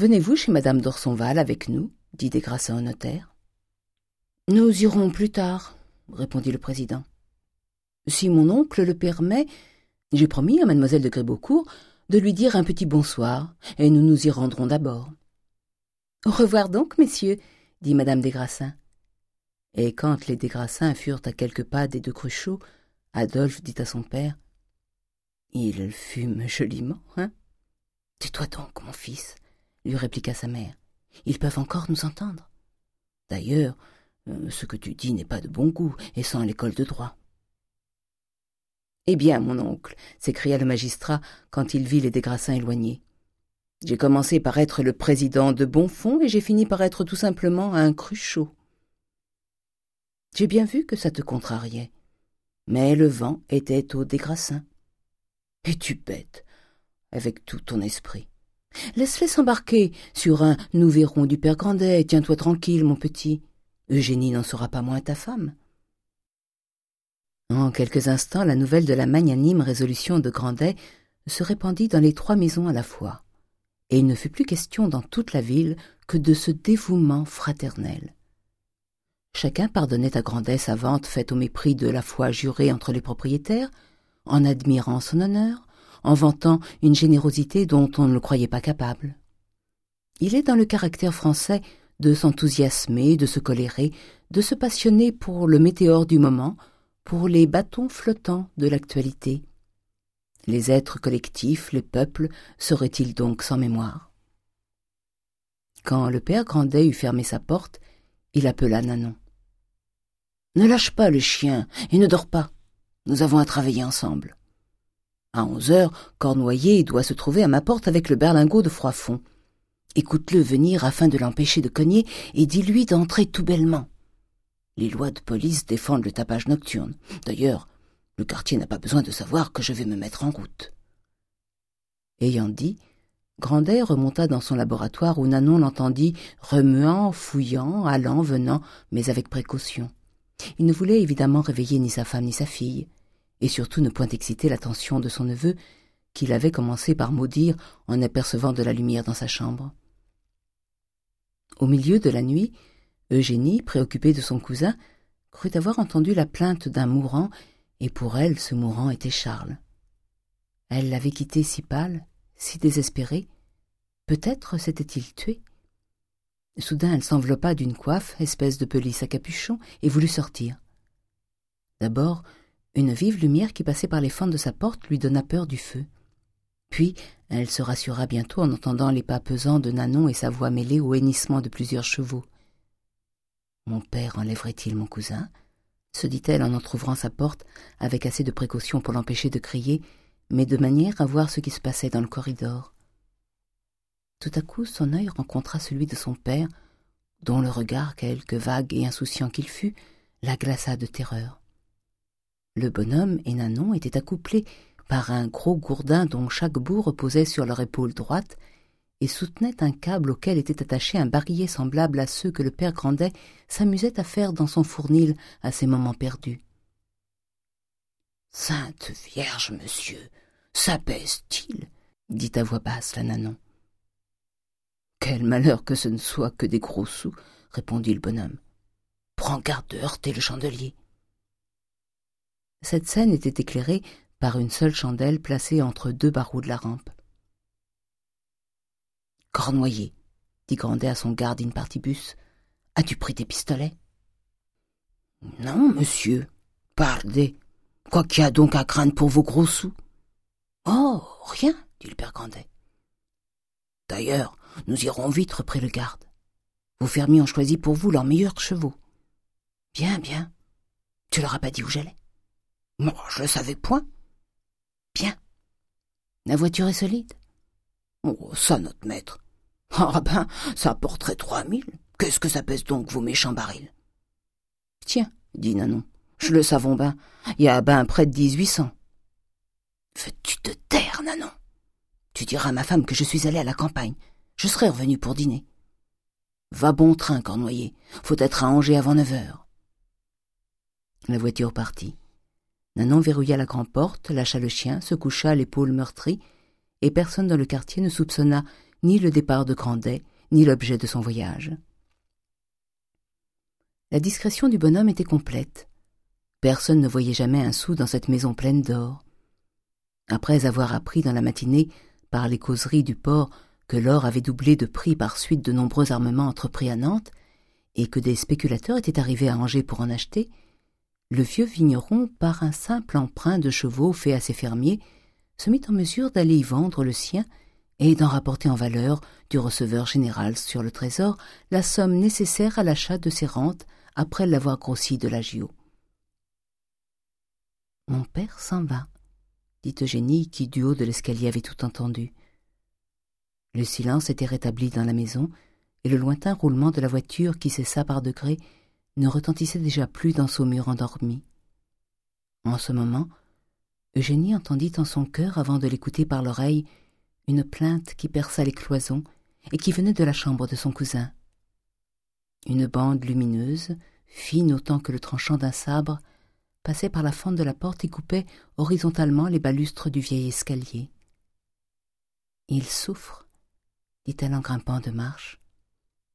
Venez-vous chez madame d'Orsonval avec nous? dit Desgrassins au notaire. Nous irons plus tard, répondit le président. Si mon oncle le permet, j'ai promis à mademoiselle de Grébeaucourt de lui dire un petit bonsoir, et nous nous y rendrons d'abord. Au revoir donc, messieurs, dit madame Desgrassins. Et quand les Desgrassins furent à quelques pas des deux Cruchot, Adolphe dit à son père Il fume joliment, hein Tais-toi donc, mon fils, lui répliqua sa mère. Ils peuvent encore nous entendre. D'ailleurs, euh, ce que tu dis n'est pas de bon goût et sans l'école de droit. Eh bien, mon oncle, s'écria le magistrat quand il vit les Desgrassins éloignés. J'ai commencé par être le président de Bonfond et j'ai fini par être tout simplement un cruchot. J'ai bien vu que ça te contrariait, mais le vent était au Desgrassins. Es-tu bête, avec tout ton esprit? Laisse-les s'embarquer sur un « nous verrons du père Grandet, tiens-toi tranquille, mon petit. Eugénie n'en sera pas moins ta femme. » En quelques instants, la nouvelle de la magnanime résolution de Grandet se répandit dans les trois maisons à la fois, et il ne fut plus question dans toute la ville que de ce dévouement fraternel. Chacun pardonnait à Grandet sa vente faite au mépris de la foi jurée entre les propriétaires, en admirant son honneur, en vantant une générosité dont on ne le croyait pas capable. Il est dans le caractère français de s'enthousiasmer, de se colérer, de se passionner pour le météore du moment, pour les bâtons flottants de l'actualité. Les êtres collectifs, les peuples, seraient-ils donc sans mémoire? Quand le père Grandet eut fermé sa porte, il appela Nanon. « Ne lâche pas le chien et ne dors pas. Nous avons à travailler ensemble. À onze heures, Cornoyer doit se trouver à ma porte avec le berlingot de Froidfond. Écoute-le venir afin de l'empêcher de cogner et dis-lui d'entrer tout bellement. Les lois de police défendent le tapage nocturne. D'ailleurs, le quartier n'a pas besoin de savoir que je vais me mettre en route. Ayant dit, Grandet remonta dans son laboratoire où Nanon l'entendit remuant, fouillant, allant, venant, mais avec précaution. Il ne voulait évidemment réveiller ni sa femme ni sa fille et surtout ne point exciter l'attention de son neveu, qu'il avait commencé par maudire en apercevant de la lumière dans sa chambre. Au milieu de la nuit, Eugénie, préoccupée de son cousin, crut avoir entendu la plainte d'un mourant, et pour elle ce mourant était Charles. Elle l'avait quitté si pâle, si désespéré. Peut-être s'était-il tué. Soudain elle s'enveloppa d'une coiffe, espèce de pelisse à capuchon, et voulut sortir. D'abord, une vive lumière qui passait par les fentes de sa porte lui donna peur du feu. Puis elle se rassura bientôt en entendant les pas pesants de Nanon et sa voix mêlée au hennissement de plusieurs chevaux. Mon père enlèverait-il mon cousin? se dit-elle en entr'ouvrant sa porte avec assez de précaution pour l'empêcher de crier, mais de manière à voir ce qui se passait dans le corridor. Tout à coup son œil rencontra celui de son père, dont le regard, quelque vague et insouciant qu'il fût, la glaça de terreur. Le bonhomme et Nanon étaient accouplés par un gros gourdin dont chaque bout reposait sur leur épaule droite et soutenait un câble auquel était attaché un barillet semblable à ceux que le père Grandet s'amusait à faire dans son fournil à ses moments perdus. « Sainte Vierge, monsieur, ça pèse-t-il dit à voix basse la Nanon. « Quel malheur que ce ne soit que des gros sous, répondit le bonhomme. Prends garde de heurter le chandelier. Cette scène était éclairée par une seule chandelle placée entre deux barreaux de la rampe. « Cornoyer, dit Grandet à son garde in partibus, as-tu pris tes pistolets ?»« Non, monsieur. Pardez. Quoi qu'il y a donc à craindre pour vos gros sous ?»« Oh, rien, dit le père Grandet. « D'ailleurs, nous irons vite, reprit le garde. Vos fermiers ont choisi pour vous leurs meilleurs chevaux. Bien, bien. Tu leur as pas dit où j'allais moi, je le savais point. Bien. La voiture est solide Oh, ça, notre maître. Ah ben, ça porterait trois mille. Qu'est-ce que ça pèse donc, vos méchants barils Tiens, dit Nanon, je le savons ben. Il y a ben près de dix-huit cents. Veux-tu te taire, Nanon? Tu diras à ma femme que je suis allé à la campagne. Je serai revenu pour dîner. Va bon train, Cornoyer. Faut être à Angers avant neuf heures. La voiture partit. Nanon verrouilla la grande porte, lâcha le chien, se coucha l'épaule meurtrie, et personne dans le quartier ne soupçonna ni le départ de Grandet, ni l'objet de son voyage. La discrétion du bonhomme était complète. Personne ne voyait jamais un sou dans cette maison pleine d'or. Après avoir appris dans la matinée, par les causeries du port, que l'or avait doublé de prix par suite de nombreux armements entrepris à Nantes, et que des spéculateurs étaient arrivés à Angers pour en acheter, le vieux vigneron, par un simple emprunt de chevaux fait à ses fermiers, se mit en mesure d'aller y vendre le sien et d'en rapporter en valeur du receveur général sur le trésor la somme nécessaire à l'achat de ses rentes après l'avoir grossi de l'agio. Mon père s'en va, dit Eugénie qui, du haut de l'escalier, avait tout entendu. Le silence était rétabli dans la maison, et le lointain roulement de la voiture qui cessa par degrés ne retentissait déjà plus dans Saumur endormi. En ce moment, Eugénie entendit en son cœur, avant de l'écouter par l'oreille, une plainte qui perça les cloisons et qui venait de la chambre de son cousin. Une bande lumineuse, fine autant que le tranchant d'un sabre, passait par la fente de la porte et coupait horizontalement les balustres du vieil escalier. Il souffre, dit-elle en grimpant de marche.